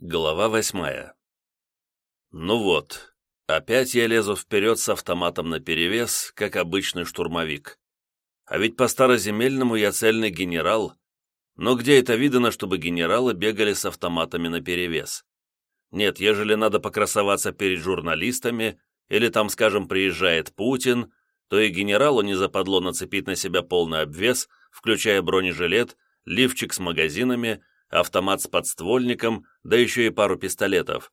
Глава восьмая. Ну вот, опять я лезу вперед с автоматом наперевес, как обычный штурмовик. А ведь по староземельному я цельный генерал. Но где это видано, чтобы генералы бегали с автоматами наперевес? Нет, ежели надо покрасоваться перед журналистами, или там, скажем, приезжает Путин, то и генералу не западло нацепить на себя полный обвес, включая бронежилет, лифчик с магазинами, автомат с подствольником, да еще и пару пистолетов.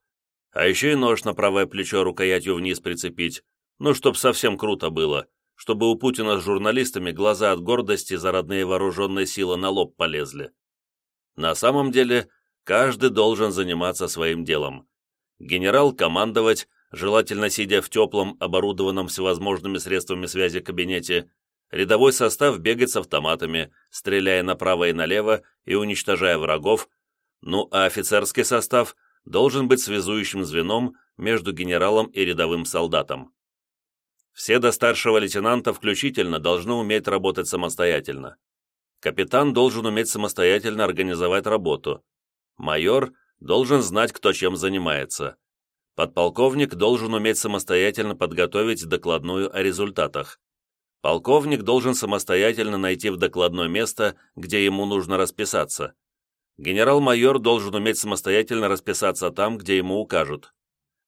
А еще и нож на правое плечо рукоятью вниз прицепить, ну, чтоб совсем круто было, чтобы у Путина с журналистами глаза от гордости за родные вооруженные силы на лоб полезли. На самом деле, каждый должен заниматься своим делом. Генерал командовать, желательно сидя в теплом, оборудованном всевозможными средствами связи кабинете, рядовой состав бегать с автоматами, стреляя направо и налево и уничтожая врагов, ну а офицерский состав должен быть связующим звеном между генералом и рядовым солдатом. Все до старшего лейтенанта включительно должны уметь работать самостоятельно. Капитан должен уметь самостоятельно организовать работу. Майор должен знать, кто чем занимается. Подполковник должен уметь самостоятельно подготовить докладную о результатах. Полковник должен самостоятельно найти в докладное место, где ему нужно расписаться. Генерал-майор должен уметь самостоятельно расписаться там, где ему укажут.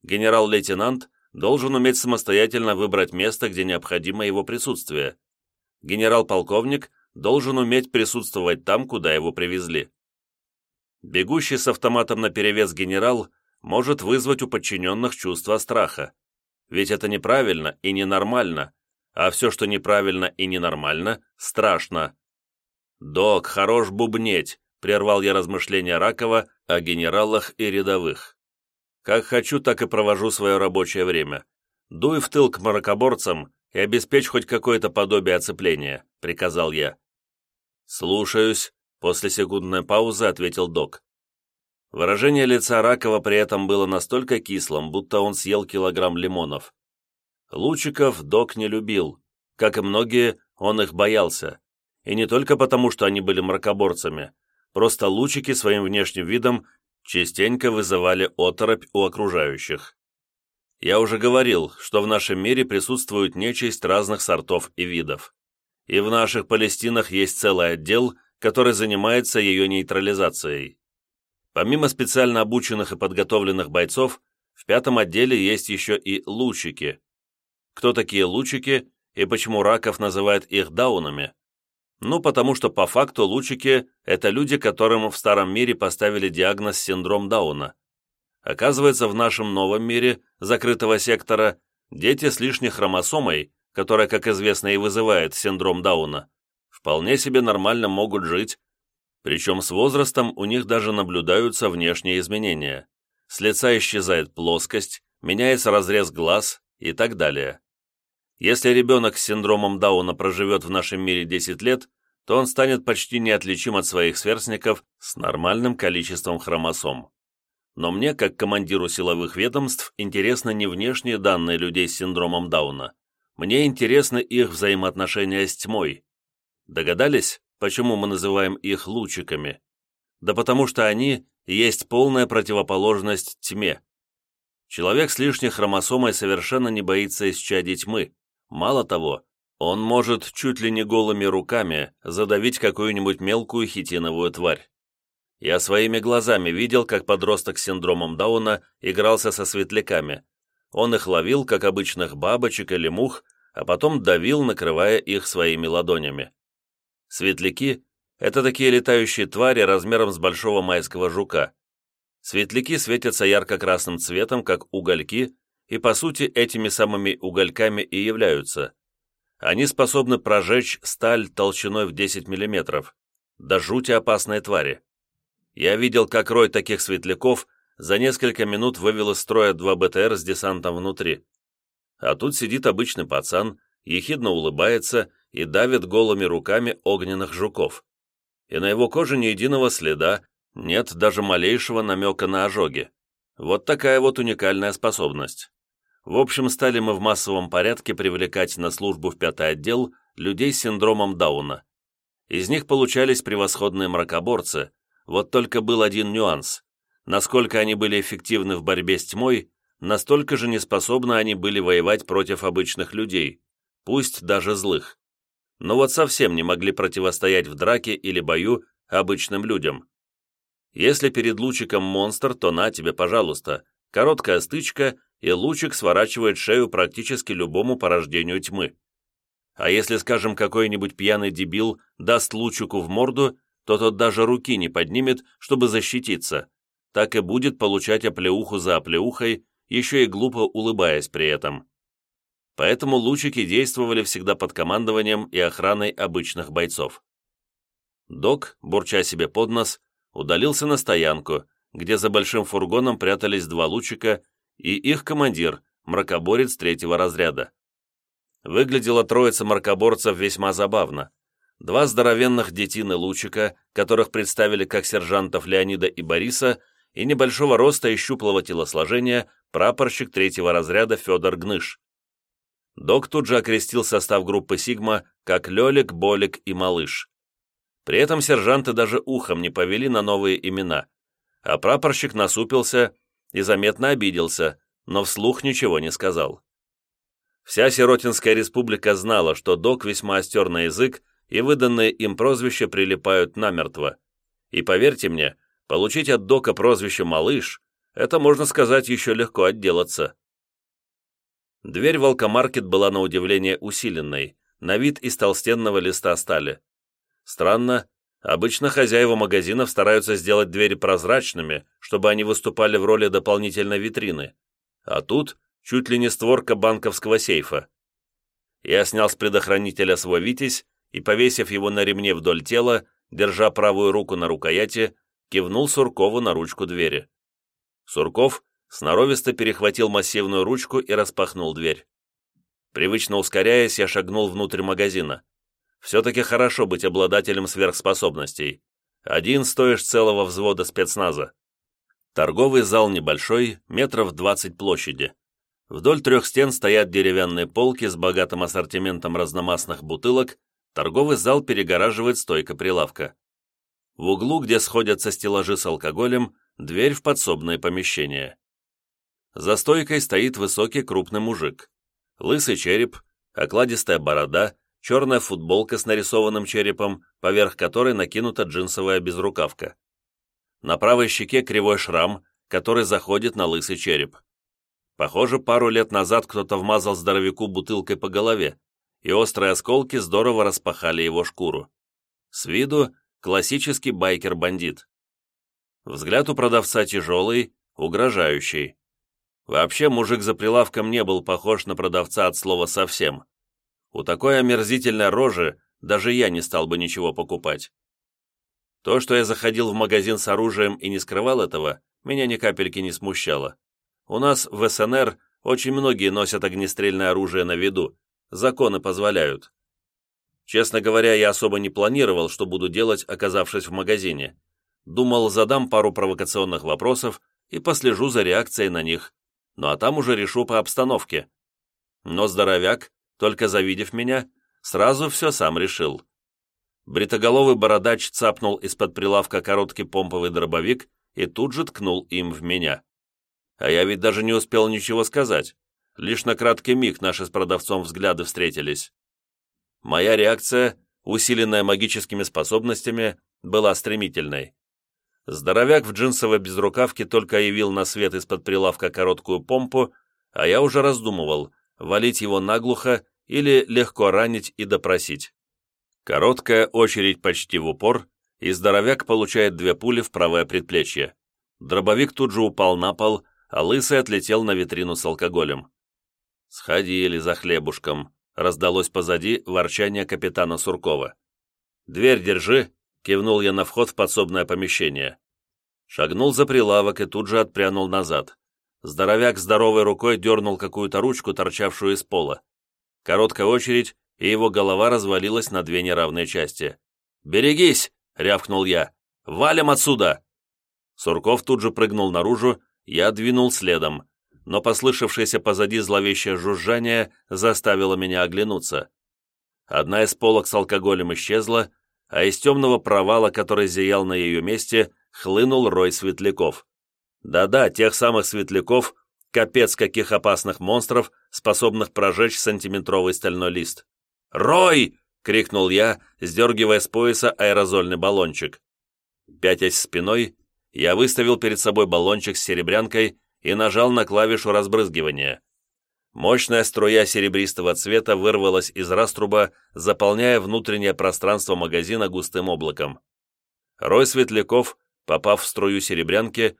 Генерал-лейтенант должен уметь самостоятельно выбрать место, где необходимо его присутствие. Генерал-полковник должен уметь присутствовать там, куда его привезли. Бегущий с автоматом наперевес генерал может вызвать у подчиненных чувство страха. Ведь это неправильно и ненормально, а все, что неправильно и ненормально, страшно. «Док, хорош бубнеть», — прервал я размышления Ракова о генералах и рядовых. «Как хочу, так и провожу свое рабочее время. Дуй в тыл к мракоборцам и обеспечь хоть какое-то подобие оцепления», — приказал я. «Слушаюсь», — после секундной паузы ответил док. Выражение лица Ракова при этом было настолько кислым, будто он съел килограмм лимонов. Лучиков док не любил. Как и многие, он их боялся. И не только потому, что они были мракоборцами. Просто лучики своим внешним видом частенько вызывали оторопь у окружающих. Я уже говорил, что в нашем мире присутствует нечисть разных сортов и видов. И в наших Палестинах есть целый отдел, который занимается ее нейтрализацией. Помимо специально обученных и подготовленных бойцов, в пятом отделе есть еще и лучики кто такие лучики и почему раков называют их даунами. Ну, потому что по факту лучики – это люди, которым в старом мире поставили диагноз синдром Дауна. Оказывается, в нашем новом мире, закрытого сектора, дети с лишней хромосомой, которая, как известно, и вызывает синдром Дауна, вполне себе нормально могут жить, причем с возрастом у них даже наблюдаются внешние изменения. С лица исчезает плоскость, меняется разрез глаз и так далее. Если ребенок с синдромом Дауна проживет в нашем мире 10 лет, то он станет почти неотличим от своих сверстников с нормальным количеством хромосом. Но мне, как командиру силовых ведомств, интересны не внешние данные людей с синдромом Дауна. Мне интересны их взаимоотношения с тьмой. Догадались, почему мы называем их лучиками? Да потому что они есть полная противоположность тьме. Человек с лишней хромосомой совершенно не боится исчадий тьмы, Мало того, он может чуть ли не голыми руками задавить какую-нибудь мелкую хитиновую тварь. Я своими глазами видел, как подросток с синдромом Дауна игрался со светляками. Он их ловил, как обычных бабочек или мух, а потом давил, накрывая их своими ладонями. Светляки — это такие летающие твари размером с большого майского жука. Светляки светятся ярко-красным цветом, как угольки, и по сути этими самыми угольками и являются. Они способны прожечь сталь толщиной в 10 мм, до жути опасной твари. Я видел, как рой таких светляков за несколько минут вывел из строя два БТР с десантом внутри. А тут сидит обычный пацан, ехидно улыбается и давит голыми руками огненных жуков. И на его коже ни единого следа, нет даже малейшего намека на ожоги. Вот такая вот уникальная способность. В общем, стали мы в массовом порядке привлекать на службу в пятый отдел людей с синдромом Дауна. Из них получались превосходные мракоборцы, вот только был один нюанс. насколько они были эффективны в борьбе с тьмой, настолько же неспособны они были воевать против обычных людей, пусть даже злых. Но вот совсем не могли противостоять в драке или бою обычным людям. Если перед лучиком монстр, то на тебе, пожалуйста, короткая стычка, и лучик сворачивает шею практически любому порождению тьмы. А если, скажем, какой-нибудь пьяный дебил даст лучику в морду, то тот даже руки не поднимет, чтобы защититься, так и будет получать оплеуху за оплеухой, еще и глупо улыбаясь при этом. Поэтому лучики действовали всегда под командованием и охраной обычных бойцов. Док, бурча себе под нос, удалился на стоянку, где за большим фургоном прятались два лучика и их командир, мракоборец третьего разряда. Выглядела троица мракоборцев весьма забавно. Два здоровенных детины лучика, которых представили как сержантов Леонида и Бориса, и небольшого роста и щуплого телосложения прапорщик третьего разряда Федор Гныш. Док тут же окрестил состав группы «Сигма» как «Лелик», «Болик» и «Малыш». При этом сержанты даже ухом не повели на новые имена, а прапорщик насупился и заметно обиделся, но вслух ничего не сказал. Вся Сиротинская республика знала, что док весьма остер на язык, и выданные им прозвища прилипают намертво. И поверьте мне, получить от дока прозвище «малыш» — это, можно сказать, еще легко отделаться. Дверь Волкомаркет была на удивление усиленной, на вид из толстенного листа стали. Странно, обычно хозяева магазинов стараются сделать двери прозрачными, чтобы они выступали в роли дополнительной витрины. А тут чуть ли не створка банковского сейфа. Я снял с предохранителя свой «Витязь» и, повесив его на ремне вдоль тела, держа правую руку на рукояти, кивнул Суркову на ручку двери. Сурков сноровисто перехватил массивную ручку и распахнул дверь. Привычно ускоряясь, я шагнул внутрь магазина. Все-таки хорошо быть обладателем сверхспособностей. Один стоишь целого взвода спецназа. Торговый зал небольшой, метров двадцать площади. Вдоль трех стен стоят деревянные полки с богатым ассортиментом разномастных бутылок, торговый зал перегораживает стойка прилавка. В углу, где сходятся стеллажи с алкоголем, дверь в подсобное помещение. За стойкой стоит высокий крупный мужик. Лысый череп, окладистая борода, черная футболка с нарисованным черепом, поверх которой накинута джинсовая безрукавка. На правой щеке кривой шрам, который заходит на лысый череп. Похоже, пару лет назад кто-то вмазал здоровяку бутылкой по голове, и острые осколки здорово распахали его шкуру. С виду классический байкер-бандит. Взгляд у продавца тяжелый, угрожающий. Вообще мужик за прилавком не был похож на продавца от слова совсем. У такой омерзительной рожи даже я не стал бы ничего покупать. То, что я заходил в магазин с оружием и не скрывал этого, меня ни капельки не смущало. У нас в СНР очень многие носят огнестрельное оружие на виду, законы позволяют. Честно говоря, я особо не планировал, что буду делать, оказавшись в магазине. Думал, задам пару провокационных вопросов и послежу за реакцией на них, ну а там уже решу по обстановке. Но здоровяк только завидев меня, сразу все сам решил. Бритоголовый бородач цапнул из-под прилавка короткий помповый дробовик и тут же ткнул им в меня. А я ведь даже не успел ничего сказать. Лишь на краткий миг наши с продавцом взгляды встретились. Моя реакция, усиленная магическими способностями, была стремительной. Здоровяк в джинсовой безрукавке только явил на свет из-под прилавка короткую помпу, а я уже раздумывал, валить его наглухо или легко ранить и допросить. Короткая очередь почти в упор, и здоровяк получает две пули в правое предплечье. Дробовик тут же упал на пол, а лысый отлетел на витрину с алкоголем. «Сходили за хлебушком», — раздалось позади ворчание капитана Суркова. «Дверь держи», — кивнул я на вход в подсобное помещение. Шагнул за прилавок и тут же отпрянул назад. Здоровяк здоровой рукой дернул какую-то ручку, торчавшую из пола. Короткая очередь, и его голова развалилась на две неравные части. «Берегись!» — рявкнул я. «Валим отсюда!» Сурков тут же прыгнул наружу, я двинул следом, но послышавшееся позади зловещее жужжание заставило меня оглянуться. Одна из полок с алкоголем исчезла, а из темного провала, который зиял на ее месте, хлынул рой светляков. Да-да, тех самых светляков, капец каких опасных монстров, способных прожечь сантиметровый стальной лист. «Рой!» — крикнул я, сдергивая с пояса аэрозольный баллончик. Пятясь спиной, я выставил перед собой баллончик с серебрянкой и нажал на клавишу разбрызгивания. Мощная струя серебристого цвета вырвалась из раструба, заполняя внутреннее пространство магазина густым облаком. Рой светляков, попав в струю серебрянки,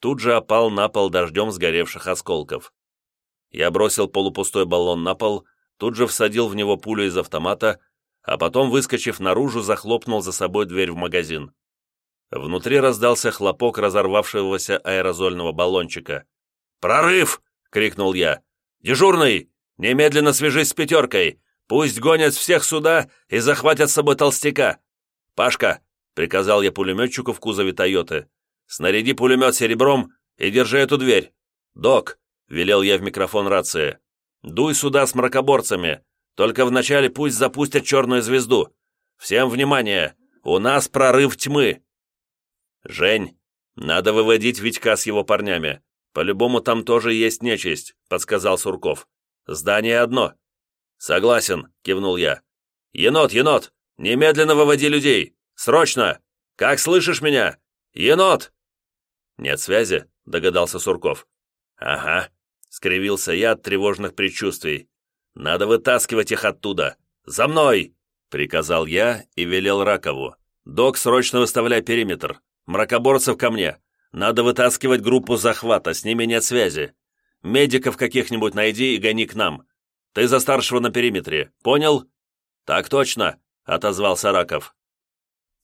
тут же опал на пол дождем сгоревших осколков. Я бросил полупустой баллон на пол, тут же всадил в него пулю из автомата, а потом, выскочив наружу, захлопнул за собой дверь в магазин. Внутри раздался хлопок разорвавшегося аэрозольного баллончика. «Прорыв!» — крикнул я. «Дежурный! Немедленно свяжись с пятеркой! Пусть гонят всех сюда и захватят с собой толстяка! Пашка!» — приказал я пулеметчику в кузове «Тойоты». «Снаряди пулемет серебром и держи эту дверь! Док!» — велел я в микрофон рации. «Дуй сюда с мракоборцами! Только вначале пусть запустят черную звезду! Всем внимание! У нас прорыв тьмы!» «Жень, надо выводить Витька с его парнями. По-любому там тоже есть нечисть», — подсказал Сурков. «Здание одно». «Согласен», — кивнул я. «Енот, енот, немедленно выводи людей! Срочно! Как слышишь меня? Енот!» «Нет связи», — догадался Сурков. «Ага», — скривился я от тревожных предчувствий. «Надо вытаскивать их оттуда! За мной!» — приказал я и велел Ракову. «Док, срочно выставляй периметр. Мракоборцев ко мне. Надо вытаскивать группу захвата, с ними нет связи. Медиков каких-нибудь найди и гони к нам. Ты за старшего на периметре, понял?» «Так точно», — отозвался Раков.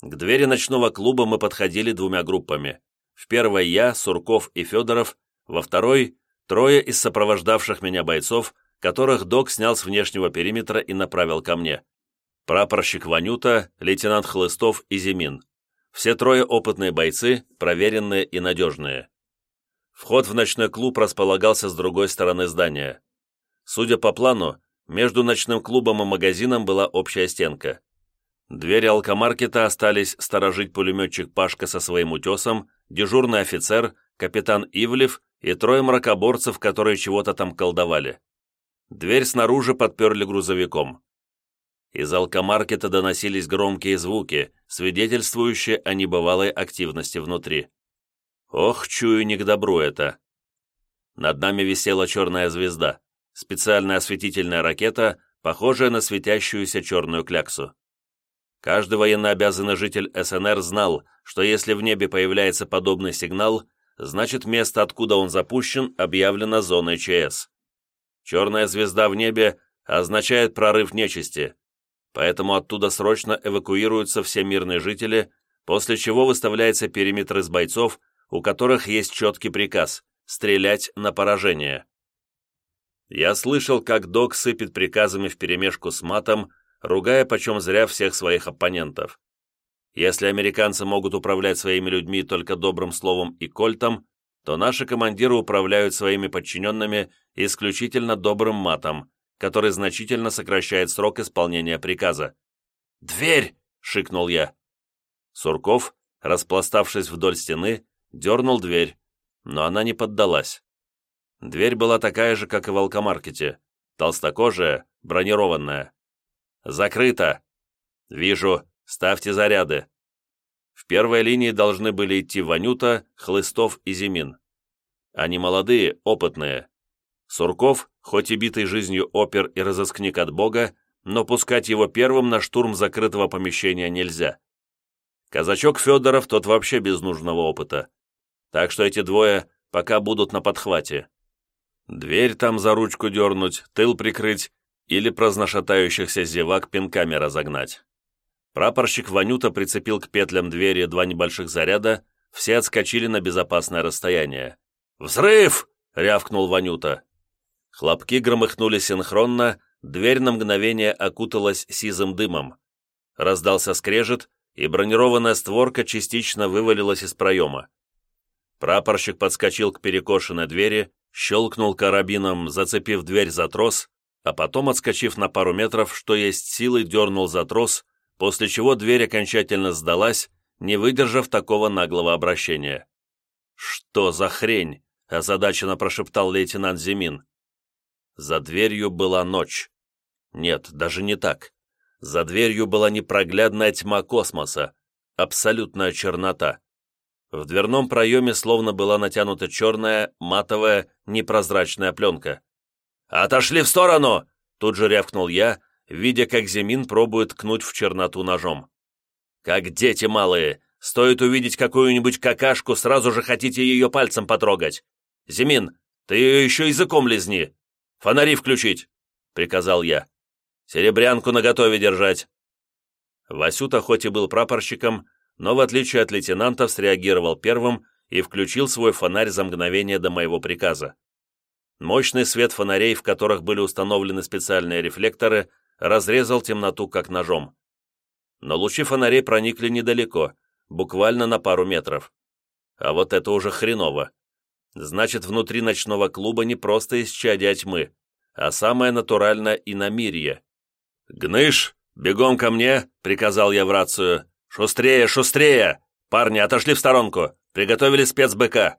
К двери ночного клуба мы подходили двумя группами. В первой я, Сурков и Федоров, во второй — трое из сопровождавших меня бойцов, которых док снял с внешнего периметра и направил ко мне. Прапорщик Ванюта, лейтенант Хлыстов и Зимин. Все трое опытные бойцы, проверенные и надежные. Вход в ночной клуб располагался с другой стороны здания. Судя по плану, между ночным клубом и магазином была общая стенка. Двери алкомаркета остались сторожить пулеметчик Пашка со своим утесом, дежурный офицер, капитан Ивлев и трое мракоборцев, которые чего-то там колдовали. Дверь снаружи подперли грузовиком. Из алкомаркета доносились громкие звуки, свидетельствующие о небывалой активности внутри. Ох, чую не к добру это. Над нами висела черная звезда, специальная осветительная ракета, похожая на светящуюся черную кляксу. Каждый военнообязанный житель СНР знал, что если в небе появляется подобный сигнал, значит место, откуда он запущен, объявлено зоной ЧС. Черная звезда в небе означает прорыв нечисти, поэтому оттуда срочно эвакуируются все мирные жители, после чего выставляется периметр из бойцов, у которых есть четкий приказ – стрелять на поражение. Я слышал, как док сыпет приказами вперемешку с матом, ругая почем зря всех своих оппонентов. Если американцы могут управлять своими людьми только добрым словом и кольтом, то наши командиры управляют своими подчиненными исключительно добрым матом, который значительно сокращает срок исполнения приказа. «Дверь!» — шикнул я. Сурков, распластавшись вдоль стены, дернул дверь, но она не поддалась. Дверь была такая же, как и в алкомаркете, толстокожая, бронированная. «Закрыто!» «Вижу, ставьте заряды!» В первой линии должны были идти Ванюта, Хлыстов и Зимин. Они молодые, опытные, Сурков, хоть и битый жизнью опер и разыскник от Бога, но пускать его первым на штурм закрытого помещения нельзя. Казачок Федоров тот вообще без нужного опыта. Так что эти двое пока будут на подхвате. Дверь там за ручку дернуть, тыл прикрыть или прознашатающихся зевак пинками разогнать. Прапорщик Ванюта прицепил к петлям двери два небольших заряда, все отскочили на безопасное расстояние. «Взрыв!» — рявкнул Ванюта. Хлопки громыхнули синхронно, дверь на мгновение окуталась сизым дымом. Раздался скрежет, и бронированная створка частично вывалилась из проема. Прапорщик подскочил к перекошенной двери, щелкнул карабином, зацепив дверь за трос, а потом, отскочив на пару метров, что есть силы, дернул за трос, после чего дверь окончательно сдалась, не выдержав такого наглого обращения. «Что за хрень?» — озадаченно прошептал лейтенант Зимин. За дверью была ночь. Нет, даже не так. За дверью была непроглядная тьма космоса, абсолютная чернота. В дверном проеме словно была натянута черная, матовая, непрозрачная пленка. «Отошли в сторону!» — тут же рявкнул я, видя, как Зимин пробует ткнуть в черноту ножом. «Как дети малые! Стоит увидеть какую-нибудь какашку, сразу же хотите ее пальцем потрогать! Зимин, ты ее еще языком лизни! Фонари включить!» — приказал я. «Серебрянку наготове держать!» Васюта хоть и был прапорщиком, но в отличие от лейтенантов среагировал первым и включил свой фонарь за мгновение до моего приказа. Мощный свет фонарей, в которых были установлены специальные рефлекторы, разрезал темноту как ножом. Но лучи фонарей проникли недалеко, буквально на пару метров. А вот это уже хреново. Значит, внутри ночного клуба не просто исчадие тьмы, а самое натуральное иномирье. «Гныш, бегом ко мне!» — приказал я в рацию. «Шустрее, шустрее! Парни, отошли в сторонку! Приготовили спецбыка!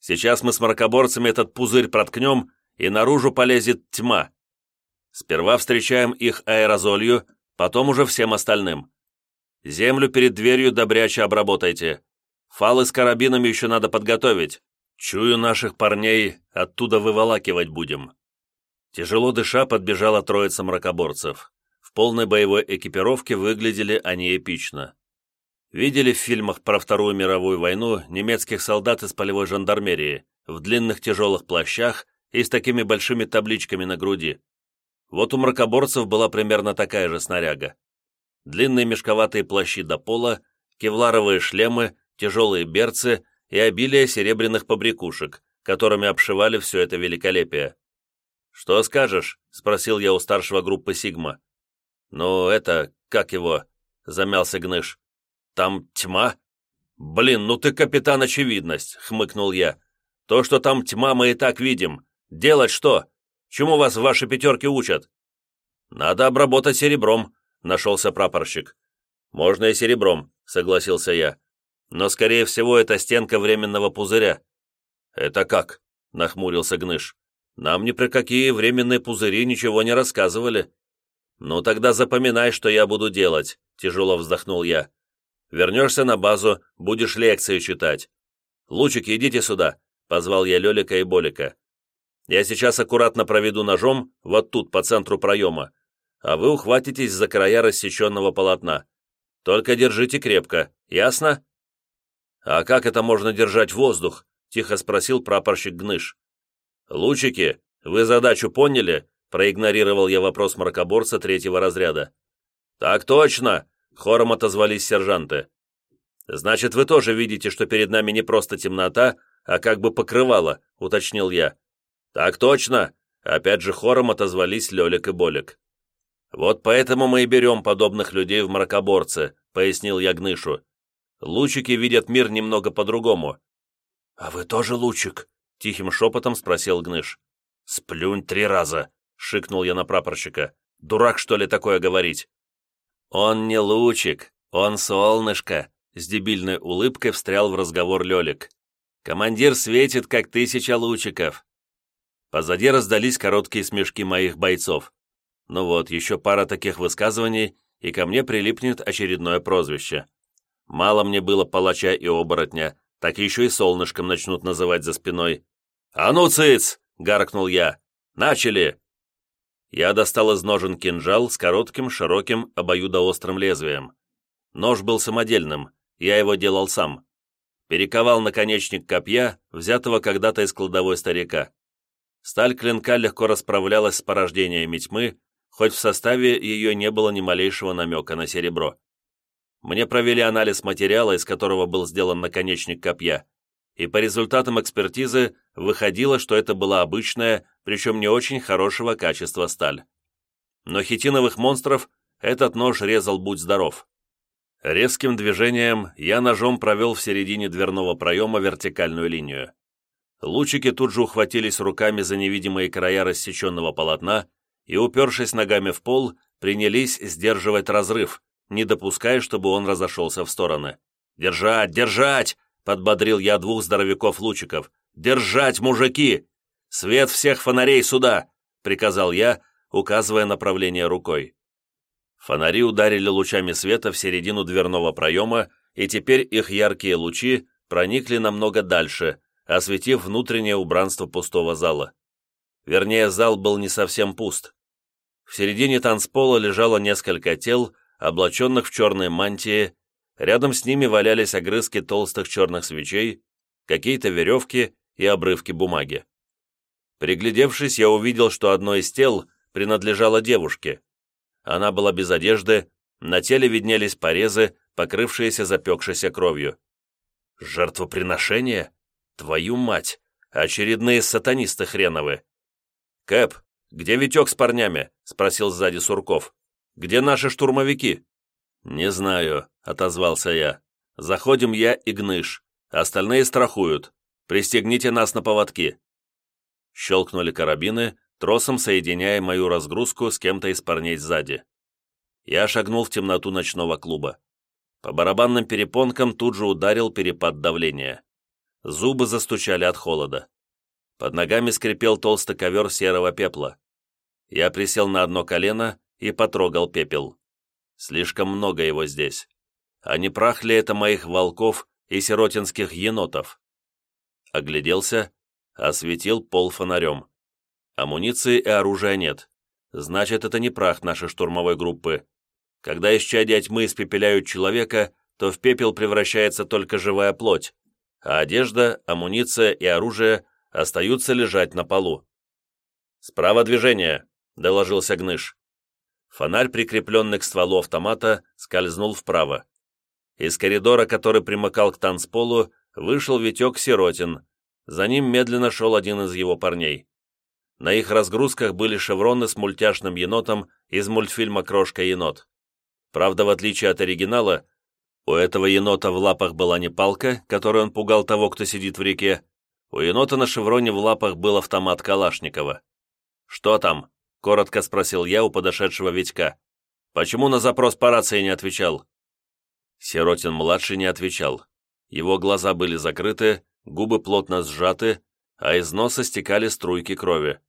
Сейчас мы с мракоборцами этот пузырь проткнем, и наружу полезет тьма. Сперва встречаем их аэрозолью, потом уже всем остальным. Землю перед дверью добряче обработайте. Фалы с карабинами еще надо подготовить. Чую наших парней, оттуда выволакивать будем». Тяжело дыша подбежала троица мракоборцев. В полной боевой экипировке выглядели они эпично. Видели в фильмах про Вторую мировую войну немецких солдат из полевой жандармерии в длинных тяжелых плащах и с такими большими табличками на груди. Вот у мракоборцев была примерно такая же снаряга. Длинные мешковатые плащи до пола, кевларовые шлемы, тяжелые берцы и обилие серебряных побрякушек, которыми обшивали все это великолепие. «Что скажешь?» — спросил я у старшего группы «Сигма». «Ну, это, как его?» — замялся Гныш. Там тьма? Блин, ну ты капитан очевидность, хмыкнул я. То, что там тьма, мы и так видим. Делать что? Чему вас в вашей пятерке учат? Надо обработать серебром, нашелся прапорщик. Можно и серебром, согласился я. Но, скорее всего, это стенка временного пузыря. Это как? Нахмурился Гныш. Нам ни про какие временные пузыри ничего не рассказывали. Ну тогда запоминай, что я буду делать, тяжело вздохнул я. Вернешься на базу, будешь лекции читать. Лучики, идите сюда», — позвал я Лелика и Болика. «Я сейчас аккуратно проведу ножом вот тут, по центру проема, а вы ухватитесь за края рассеченного полотна. Только держите крепко, ясно?» «А как это можно держать воздух?» — тихо спросил прапорщик Гныш. «Лучики, вы задачу поняли?» — проигнорировал я вопрос мракоборца третьего разряда. «Так точно!» Хором отозвались сержанты. «Значит, вы тоже видите, что перед нами не просто темнота, а как бы покрывало», — уточнил я. «Так точно!» — опять же хором отозвались Лелик и Болик. «Вот поэтому мы и берем подобных людей в мракоборцы», — пояснил я Гнышу. «Лучики видят мир немного по-другому». «А вы тоже лучик?» — тихим шепотом спросил Гныш. «Сплюнь три раза», — шикнул я на прапорщика. «Дурак, что ли, такое говорить?» «Он не лучик, он солнышко», — с дебильной улыбкой встрял в разговор Лелик. «Командир светит, как тысяча лучиков». Позади раздались короткие смешки моих бойцов. Ну вот, еще пара таких высказываний, и ко мне прилипнет очередное прозвище. Мало мне было палача и оборотня, так еще и солнышком начнут называть за спиной. «А ну, цыц!» — гаркнул я. «Начали!» Я достал из ножен кинжал с коротким, широким, обоюдоострым лезвием. Нож был самодельным, я его делал сам. Перековал наконечник копья, взятого когда-то из кладовой старика. Сталь клинка легко расправлялась с порождениями тьмы, хоть в составе ее не было ни малейшего намека на серебро. Мне провели анализ материала, из которого был сделан наконечник копья, и по результатам экспертизы выходило, что это была обычная, причем не очень хорошего качества сталь. Но хитиновых монстров этот нож резал будь здоров. Резким движением я ножом провел в середине дверного проема вертикальную линию. Лучики тут же ухватились руками за невидимые края рассеченного полотна и, упершись ногами в пол, принялись сдерживать разрыв, не допуская, чтобы он разошелся в стороны. «Держать! Держать!» — подбодрил я двух здоровяков-лучиков. «Держать, мужики! Свет всех фонарей сюда!» — приказал я, указывая направление рукой. Фонари ударили лучами света в середину дверного проема, и теперь их яркие лучи проникли намного дальше, осветив внутреннее убранство пустого зала. Вернее, зал был не совсем пуст. В середине танцпола лежало несколько тел, облаченных в черные мантии, рядом с ними валялись огрызки толстых черных свечей, какие-то веревки и обрывки бумаги. Приглядевшись, я увидел, что одно из тел принадлежало девушке. Она была без одежды, на теле виднелись порезы, покрывшиеся запекшейся кровью. Жертвоприношение? Твою мать! Очередные сатанисты хреновы! Кэп, где Витек с парнями?» — спросил сзади Сурков. «Где наши штурмовики?» «Не знаю», — отозвался я. «Заходим я и Гныш. Остальные страхуют. Пристегните нас на поводки». Щелкнули карабины, тросом соединяя мою разгрузку с кем-то из парней сзади. Я шагнул в темноту ночного клуба. По барабанным перепонкам тут же ударил перепад давления. Зубы застучали от холода. Под ногами скрипел толстый ковер серого пепла. Я присел на одно колено и потрогал пепел. Слишком много его здесь. А не прах ли это моих волков и сиротинских енотов? Огляделся, осветил пол фонарем. Амуниции и оружия нет. Значит, это не прах нашей штурмовой группы. Когда исчадия тьмы испепеляют человека, то в пепел превращается только живая плоть, а одежда, амуниция и оружие остаются лежать на полу. «Справа движение», — доложился Гныш. Фонарь, прикрепленный к стволу автомата, скользнул вправо. Из коридора, который примыкал к танцполу, вышел Витек Сиротин. За ним медленно шел один из его парней. На их разгрузках были шевроны с мультяшным енотом из мультфильма «Крошка-енот». Правда, в отличие от оригинала, у этого енота в лапах была не палка, которой он пугал того, кто сидит в реке. У енота на шевроне в лапах был автомат Калашникова. «Что там?» — коротко спросил я у подошедшего Витька. «Почему на запрос по рации не отвечал?» Сиротин-младший не отвечал. Его глаза были закрыты, губы плотно сжаты, а из носа стекали струйки крови.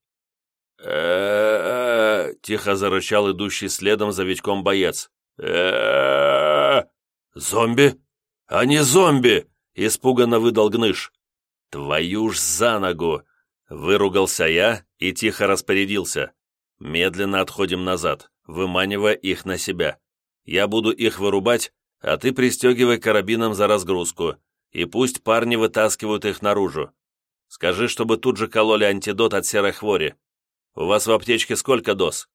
э тихо зарычал идущий следом за Витьком боец. э «Зомби? Они зомби!» — испуганно выдал Гныш. «Твою ж за ногу!» — выругался я и тихо распорядился. «Медленно отходим назад, выманивая их на себя. Я буду их вырубать, а ты пристегивай карабином за разгрузку, и пусть парни вытаскивают их наружу. Скажи, чтобы тут же кололи антидот от серой хвори. У вас в аптечке сколько доз?»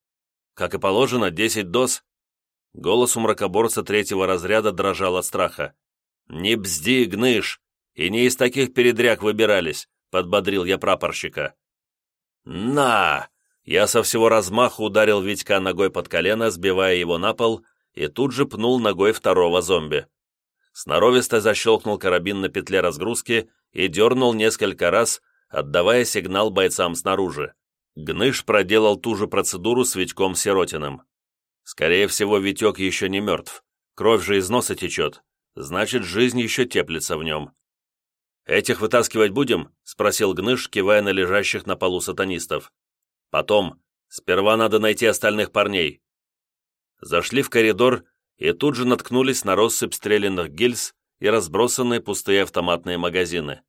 «Как и положено, десять доз», Голос у мракоборца третьего разряда дрожал от страха. «Не бзди, гныш! И не из таких передряг выбирались!» — подбодрил я прапорщика. «На!» Я со всего размаху ударил Витька ногой под колено, сбивая его на пол, и тут же пнул ногой второго зомби. Сноровисто защелкнул карабин на петле разгрузки и дернул несколько раз, отдавая сигнал бойцам снаружи. Гныш проделал ту же процедуру с Витьком Сиротиным. Скорее всего, Витек еще не мертв. Кровь же из носа течет. Значит, жизнь еще теплится в нем. «Этих вытаскивать будем?» — спросил Гныш, кивая на лежащих на полу сатанистов. «Потом. Сперва надо найти остальных парней». Зашли в коридор и тут же наткнулись на россыпь стрелянных гильз и разбросанные пустые автоматные магазины.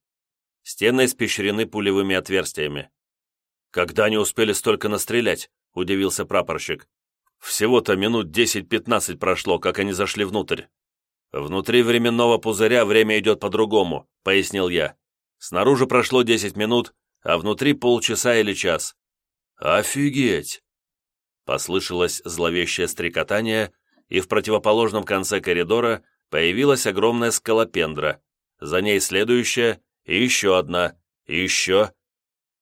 Стены испещрены пулевыми отверстиями. «Когда они успели столько настрелять?» — удивился прапорщик. Всего-то минут 10-15 прошло, как они зашли внутрь. «Внутри временного пузыря время идет по-другому», — пояснил я. «Снаружи прошло 10 минут, а внутри полчаса или час». «Офигеть!» Послышалось зловещее стрекотание, и в противоположном конце коридора появилась огромная скалопендра. За ней следующая, и еще одна, и еще.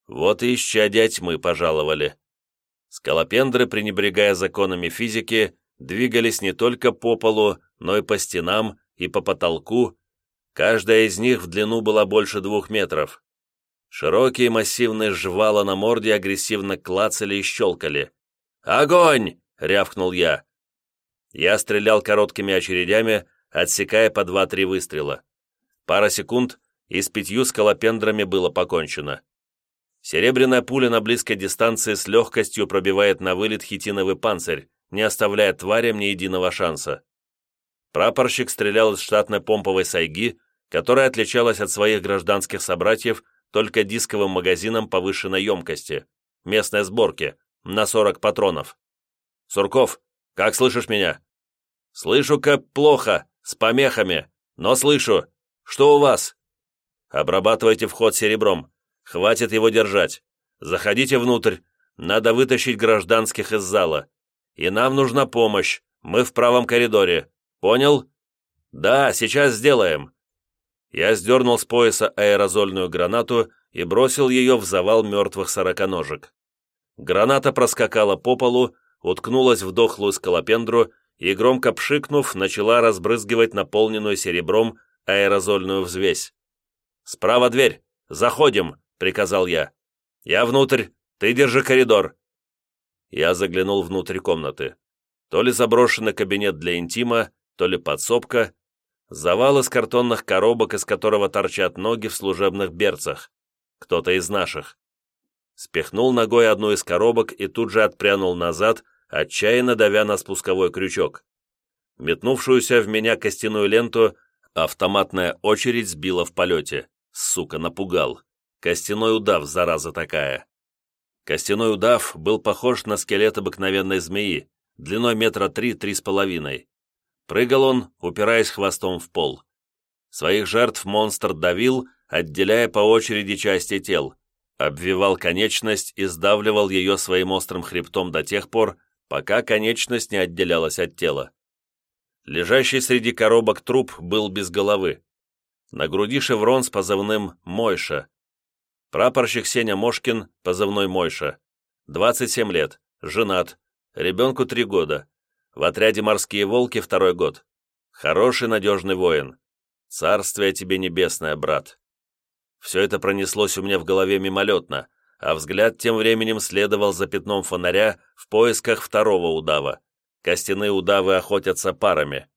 Вот и исчадия тьмы пожаловали. Скалопендры, пренебрегая законами физики, двигались не только по полу, но и по стенам и по потолку. Каждая из них в длину была больше двух метров. Широкие массивные жвала на морде агрессивно клацали и щелкали. «Огонь!» — рявкнул я. Я стрелял короткими очередями, отсекая по два-три выстрела. Пара секунд, и с пятью скалопендрами было покончено. Серебряная пуля на близкой дистанции с легкостью пробивает на вылет хитиновый панцирь, не оставляя тварям ни единого шанса. Прапорщик стрелял из штатной помповой сайги, которая отличалась от своих гражданских собратьев только дисковым магазином повышенной емкости, местной сборки, на 40 патронов. «Сурков, как слышишь меня?» «Слышу-ка плохо, с помехами, но слышу. Что у вас?» «Обрабатывайте вход серебром. Хватит его держать. Заходите внутрь. Надо вытащить гражданских из зала. И нам нужна помощь. Мы в правом коридоре. Понял?» «Да, сейчас сделаем». Я сдернул с пояса аэрозольную гранату и бросил ее в завал мертвых сороконожек. Граната проскакала по полу, уткнулась в дохлую скалопендру и, громко пшикнув, начала разбрызгивать наполненную серебром аэрозольную взвесь. «Справа дверь! Заходим!» — приказал я. «Я внутрь! Ты держи коридор!» Я заглянул внутрь комнаты. То ли заброшенный кабинет для интима, то ли подсобка, завал из картонных коробок, из которого торчат ноги в служебных берцах. Кто-то из наших. Спихнул ногой одну из коробок и тут же отпрянул назад, отчаянно давя на спусковой крючок. Метнувшуюся в меня костяную ленту автоматная очередь сбила в полете. Сука, напугал. Костяной удав, зараза такая. Костяной удав был похож на скелет обыкновенной змеи, длиной метра три-три с половиной. Прыгал он, упираясь хвостом в пол. Своих жертв монстр давил, отделяя по очереди части тел, обвивал конечность и сдавливал ее своим острым хребтом до тех пор, пока конечность не отделялась от тела. Лежащий среди коробок труп был без головы. На груди шеврон с позывным «Мойша». Прапорщик Сеня Мошкин, позывной «Мойша». 27 лет, женат, ребенку 3 года. В отряде «Морские волки» второй год. Хороший, надежный воин. Царствие тебе небесное, брат. Все это пронеслось у меня в голове мимолетно, а взгляд тем временем следовал за пятном фонаря в поисках второго удава. Костяные удавы охотятся парами.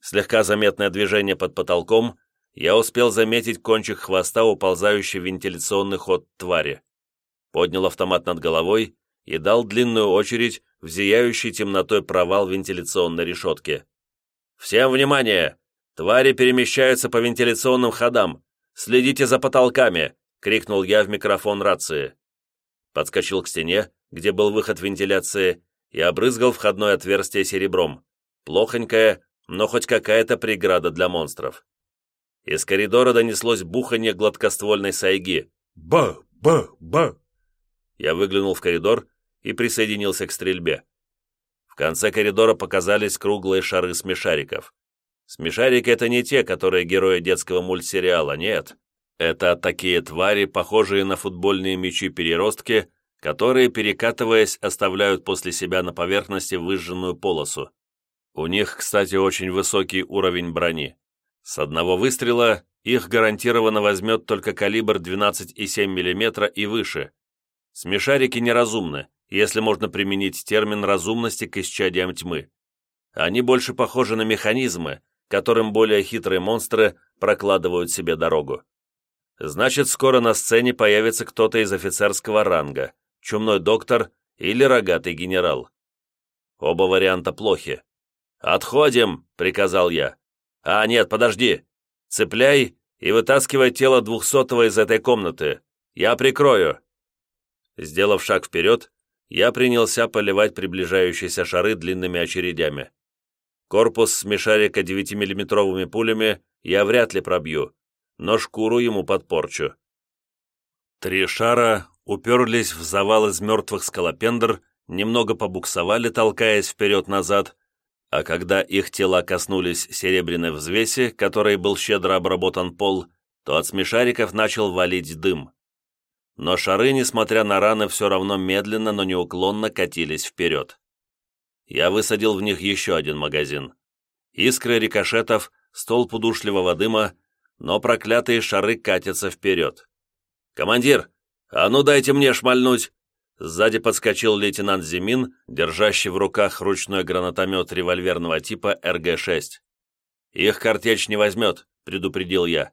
Слегка заметное движение под потолком, я успел заметить кончик хвоста, уползающий в вентиляционный ход твари. Поднял автомат над головой и дал длинную очередь в зияющий темнотой провал вентиляционной решетки. «Всем внимание! Твари перемещаются по вентиляционным ходам. «Следите за потолками!» — крикнул я в микрофон рации. Подскочил к стене, где был выход вентиляции, и обрызгал входное отверстие серебром. Плохонькая, но хоть какая-то преграда для монстров. Из коридора донеслось бухание гладкоствольной сайги. «Ба! Ба! Ба!» Я выглянул в коридор и присоединился к стрельбе. В конце коридора показались круглые шары смешариков. Смешарики — это не те, которые герои детского мультсериала, нет. Это такие твари, похожие на футбольные мячи-переростки, которые, перекатываясь, оставляют после себя на поверхности выжженную полосу. У них, кстати, очень высокий уровень брони. С одного выстрела их гарантированно возьмет только калибр 12,7 мм и выше. Смешарики неразумны, если можно применить термин разумности к исчадиям тьмы. Они больше похожи на механизмы, которым более хитрые монстры прокладывают себе дорогу. Значит, скоро на сцене появится кто-то из офицерского ранга, чумной доктор или рогатый генерал. Оба варианта плохи. «Отходим!» — приказал я. «А, нет, подожди! Цепляй и вытаскивай тело двухсотого из этой комнаты. Я прикрою!» Сделав шаг вперед, я принялся поливать приближающиеся шары длинными очередями. Корпус смешарика 9-миллиметровыми пулями я вряд ли пробью, но шкуру ему подпорчу. Три шара уперлись в завал из мертвых скалопендр, немного побуксовали, толкаясь вперед-назад, а когда их тела коснулись серебряной взвеси, которой был щедро обработан пол, то от смешариков начал валить дым. Но шары, несмотря на раны, все равно медленно, но неуклонно катились вперед я высадил в них еще один магазин. Искры рикошетов, столб удушливого дыма, но проклятые шары катятся вперед. «Командир, а ну дайте мне шмальнуть!» Сзади подскочил лейтенант Зимин, держащий в руках ручной гранатомет револьверного типа РГ-6. «Их картечь не возьмет, — предупредил я.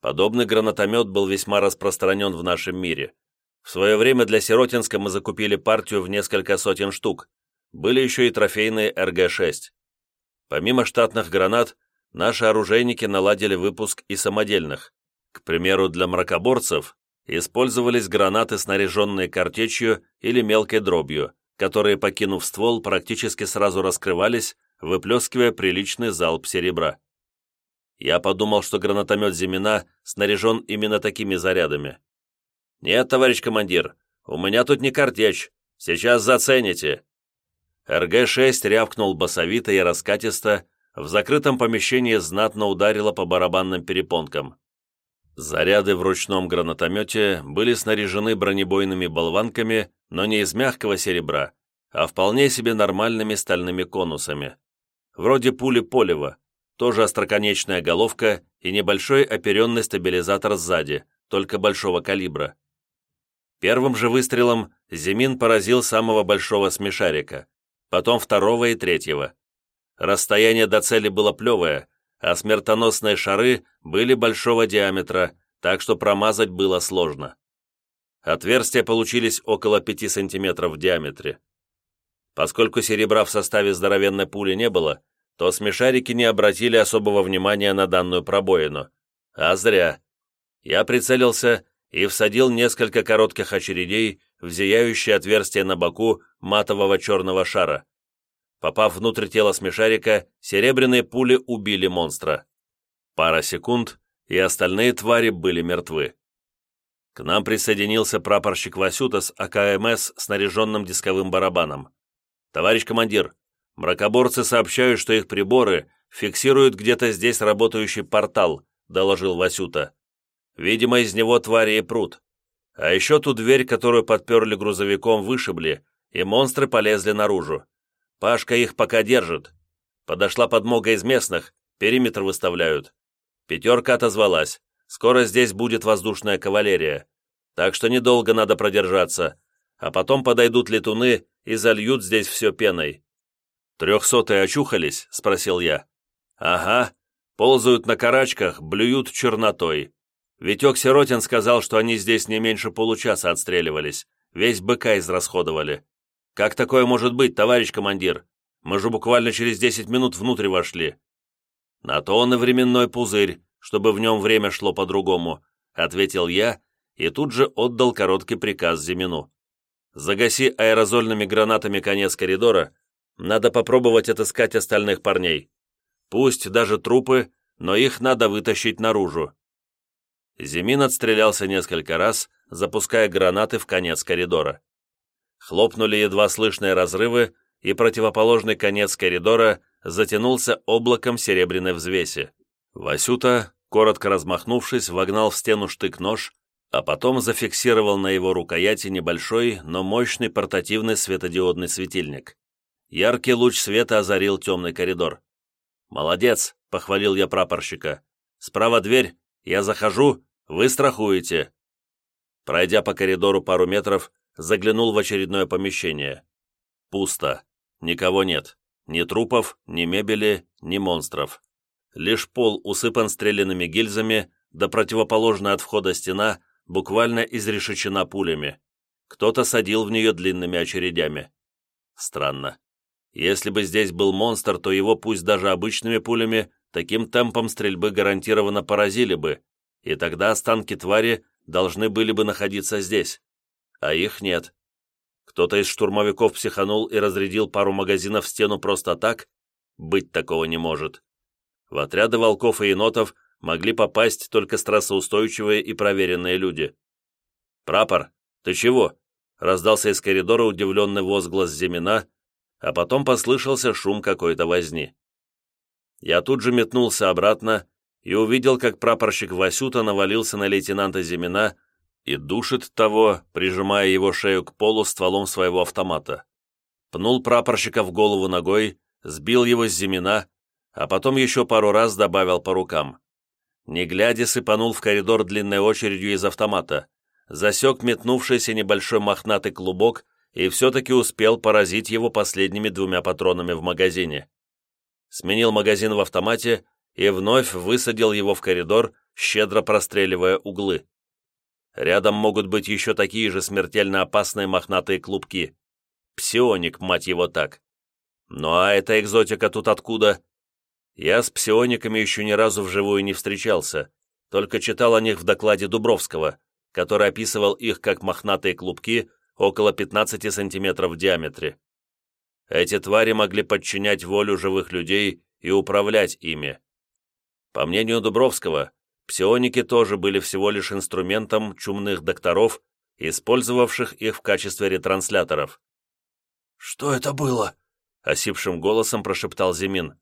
Подобный гранатомет был весьма распространен в нашем мире. В свое время для Сиротинска мы закупили партию в несколько сотен штук. Были еще и трофейные РГ-6. Помимо штатных гранат, наши оружейники наладили выпуск и самодельных. К примеру, для мракоборцев использовались гранаты, снаряженные картечью или мелкой дробью, которые, покинув ствол, практически сразу раскрывались, выплескивая приличный залп серебра. Я подумал, что гранатомет Зимина снаряжен именно такими зарядами. «Нет, товарищ командир, у меня тут не картечь. Сейчас зацените». РГ-6 рявкнул басовито и раскатисто, в закрытом помещении знатно ударило по барабанным перепонкам. Заряды в ручном гранатомете были снаряжены бронебойными болванками, но не из мягкого серебра, а вполне себе нормальными стальными конусами. Вроде пули Полева, тоже остроконечная головка и небольшой оперенный стабилизатор сзади, только большого калибра. Первым же выстрелом Зимин поразил самого большого смешарика, потом второго и третьего. Расстояние до цели было плевое, а смертоносные шары были большого диаметра, так что промазать было сложно. Отверстия получились около 5 сантиметров в диаметре. Поскольку серебра в составе здоровенной пули не было, то смешарики не обратили особого внимания на данную пробоину. А зря. Я прицелился и всадил несколько коротких очередей в зияющее отверстие на боку матового черного шара. Попав внутрь тела смешарика, серебряные пули убили монстра. Пара секунд, и остальные твари были мертвы. К нам присоединился прапорщик Васюта с АКМС снаряженным дисковым барабаном. «Товарищ командир, мракоборцы сообщают, что их приборы фиксируют где-то здесь работающий портал», доложил Васюта. «Видимо, из него твари и прут. А еще ту дверь, которую подперли грузовиком, вышибли, и монстры полезли наружу. Пашка их пока держит. Подошла подмога из местных, периметр выставляют. Пятерка отозвалась. Скоро здесь будет воздушная кавалерия. Так что недолго надо продержаться. А потом подойдут летуны и зальют здесь все пеной. «Трехсотые очухались?» — спросил я. «Ага. Ползают на карачках, блюют чернотой. Витек Сиротин сказал, что они здесь не меньше получаса отстреливались. Весь быка израсходовали. «Как такое может быть, товарищ командир? Мы же буквально через десять минут внутрь вошли». «На то он и временной пузырь, чтобы в нем время шло по-другому», ответил я и тут же отдал короткий приказ Зимину. «Загаси аэрозольными гранатами конец коридора, надо попробовать отыскать остальных парней. Пусть даже трупы, но их надо вытащить наружу». Зимин отстрелялся несколько раз, запуская гранаты в конец коридора. Хлопнули едва слышные разрывы, и противоположный конец коридора затянулся облаком серебряной взвеси. Васюта, коротко размахнувшись, вогнал в стену штык-нож, а потом зафиксировал на его рукояти небольшой, но мощный портативный светодиодный светильник. Яркий луч света озарил темный коридор. «Молодец!» — похвалил я прапорщика. «Справа дверь, я захожу, вы страхуете». Пройдя по коридору пару метров, заглянул в очередное помещение. Пусто. Никого нет. Ни трупов, ни мебели, ни монстров. Лишь пол усыпан стрелянными гильзами, да противоположная от входа стена буквально изрешечена пулями. Кто-то садил в нее длинными очередями. Странно. Если бы здесь был монстр, то его пусть даже обычными пулями таким темпом стрельбы гарантированно поразили бы, и тогда останки твари должны были бы находиться здесь а их нет. Кто-то из штурмовиков психанул и разрядил пару магазинов в стену просто так? Быть такого не может. В отряды волков и енотов могли попасть только стрессоустойчивые и проверенные люди. «Прапор, ты чего?» — раздался из коридора удивленный возглас Зимина, а потом послышался шум какой-то возни. Я тут же метнулся обратно и увидел, как прапорщик Васюта навалился на лейтенанта Зимина, и душит того, прижимая его шею к полу стволом своего автомата. Пнул прапорщика в голову ногой, сбил его с земина, а потом еще пару раз добавил по рукам. Не глядя, сыпанул в коридор длинной очередью из автомата, засек метнувшийся небольшой мохнатый клубок и все-таки успел поразить его последними двумя патронами в магазине. Сменил магазин в автомате и вновь высадил его в коридор, щедро простреливая углы. Рядом могут быть еще такие же смертельно опасные мохнатые клубки. Псионик, мать его так. Ну а эта экзотика тут откуда? Я с псиониками еще ни разу вживую не встречался, только читал о них в докладе Дубровского, который описывал их как мохнатые клубки около 15 сантиметров в диаметре. Эти твари могли подчинять волю живых людей и управлять ими. По мнению Дубровского, псионики тоже были всего лишь инструментом чумных докторов, использовавших их в качестве ретрансляторов. «Что это было?» — осипшим голосом прошептал Зимин.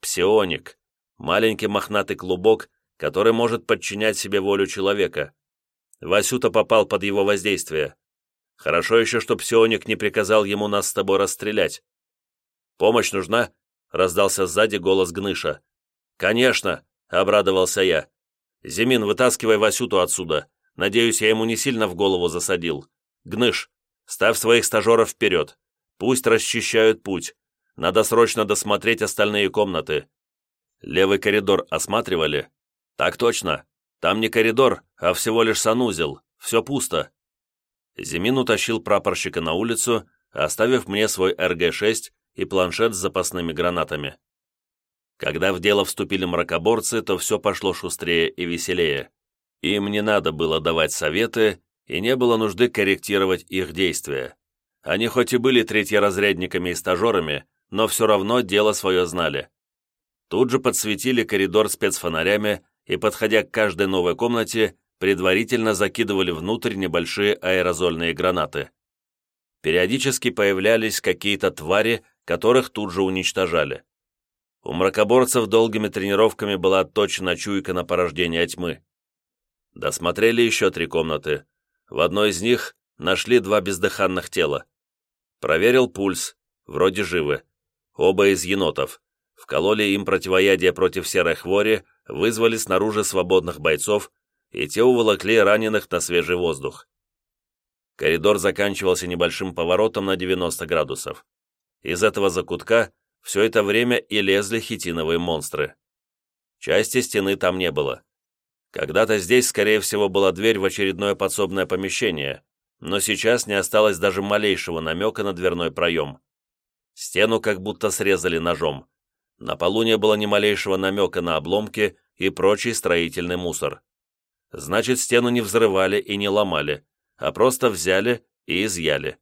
«Псионик. Маленький мохнатый клубок, который может подчинять себе волю человека. Васюта попал под его воздействие. Хорошо еще, что псионик не приказал ему нас с тобой расстрелять. «Помощь нужна?» — раздался сзади голос Гныша. «Конечно!» — обрадовался я. «Зимин, вытаскивай Васюту отсюда. Надеюсь, я ему не сильно в голову засадил. Гныш, ставь своих стажеров вперед. Пусть расчищают путь. Надо срочно досмотреть остальные комнаты. Левый коридор осматривали? Так точно. Там не коридор, а всего лишь санузел. Все пусто. Зимин утащил прапорщика на улицу, оставив мне свой РГ-6 и планшет с запасными гранатами. Когда в дело вступили мракоборцы, то все пошло шустрее и веселее. Им не надо было давать советы, и не было нужды корректировать их действия. Они хоть и были третьеразрядниками и стажерами, но все равно дело свое знали. Тут же подсветили коридор спецфонарями и, подходя к каждой новой комнате, предварительно закидывали внутрь небольшие аэрозольные гранаты. Периодически появлялись какие-то твари, которых тут же уничтожали. У мракоборцев долгими тренировками была точна чуйка на порождение тьмы. Досмотрели еще три комнаты. В одной из них нашли два бездыханных тела. Проверил пульс, вроде живы. Оба из енотов. Вкололи им противоядие против серой хвори, вызвали снаружи свободных бойцов, и те уволокли раненых на свежий воздух. Коридор заканчивался небольшим поворотом на 90 градусов. Из этого закутка все это время и лезли хитиновые монстры. Части стены там не было. Когда-то здесь, скорее всего, была дверь в очередное подсобное помещение, но сейчас не осталось даже малейшего намека на дверной проем. Стену как будто срезали ножом. На полу не было ни малейшего намека на обломки и прочий строительный мусор. Значит, стену не взрывали и не ломали, а просто взяли и изъяли.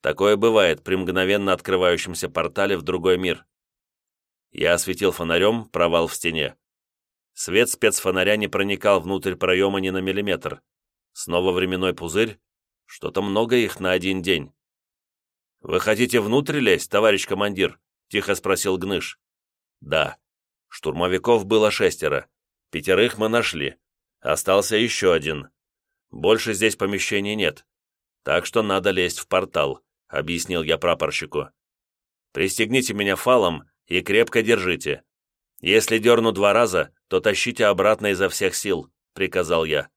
Такое бывает при мгновенно открывающемся портале в другой мир. Я осветил фонарем провал в стене. Свет спецфонаря не проникал внутрь проема ни на миллиметр. Снова временной пузырь, что-то много их на один день. «Вы хотите внутрь лезть, товарищ командир?» — тихо спросил Гныш. «Да. Штурмовиков было шестеро. Пятерых мы нашли. Остался еще один. Больше здесь помещений нет. Так что надо лезть в портал», — объяснил я прапорщику. «Пристегните меня фалом и крепко держите. Если дерну два раза, то тащите обратно изо всех сил», — приказал я.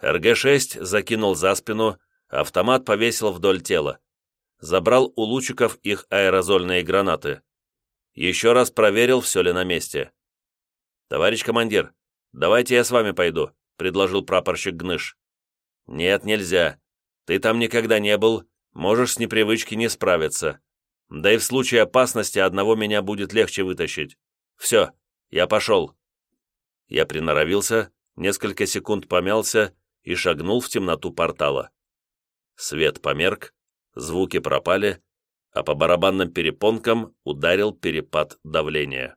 РГ-6 закинул за спину, автомат повесил вдоль тела. Забрал у лучиков их аэрозольные гранаты. Еще раз проверил, все ли на месте. «Товарищ командир, давайте я с вами пойду», — предложил прапорщик Гныш. «Нет, нельзя. Ты там никогда не был, можешь с непривычки не справиться. Да и в случае опасности одного меня будет легче вытащить. Все, я пошел». Я приноровился, несколько секунд помялся и шагнул в темноту портала. Свет померк, звуки пропали, а по барабанным перепонкам ударил перепад давления.